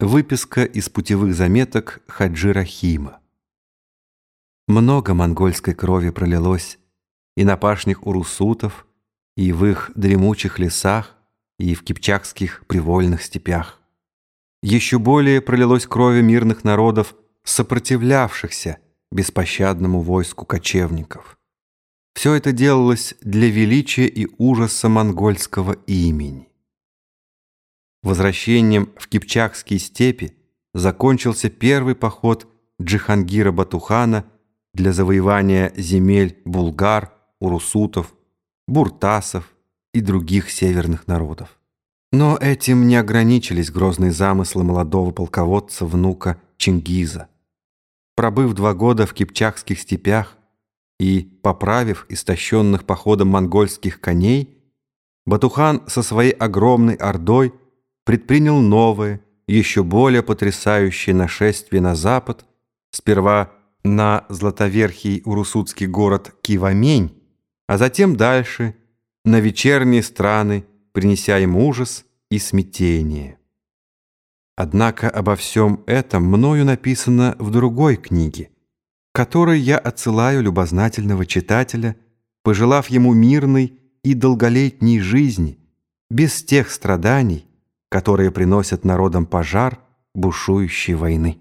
Выписка из путевых заметок Хаджи Рахима. Много монгольской крови пролилось и на пашнях урусутов, и в их дремучих лесах, и в кипчакских привольных степях. Еще более пролилось крови мирных народов, сопротивлявшихся беспощадному войску кочевников. Все это делалось для величия и ужаса монгольского имени. Возвращением в Кипчакские степи закончился первый поход Джихангира Батухана для завоевания земель булгар, урусутов, буртасов и других северных народов. Но этим не ограничились грозные замыслы молодого полководца внука Чингиза. Пробыв два года в Кипчакских степях и поправив истощенных походом монгольских коней, Батухан со своей огромной ордой – предпринял новое, еще более потрясающее нашествие на запад, сперва на златоверхий урусутский город Кивамень, а затем дальше на вечерние страны, принеся им ужас и смятение. Однако обо всем этом мною написано в другой книге, которой я отсылаю любознательного читателя, пожелав ему мирной и долголетней жизни, без тех страданий, которые приносят народам пожар бушующей войны.